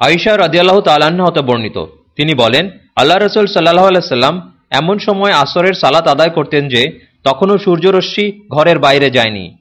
আইসা রাজিয়াল্লাহ তালাহ হতে বর্ণিত। তিনি বলেন, আল্লাহ রসুল সাল্লাহ আলাইসাল্লাম এমন সময় আসরের সালাত আদায় করতেন যে তখনও সূর্যরশ্মি ঘরের বাইরে যায়নি।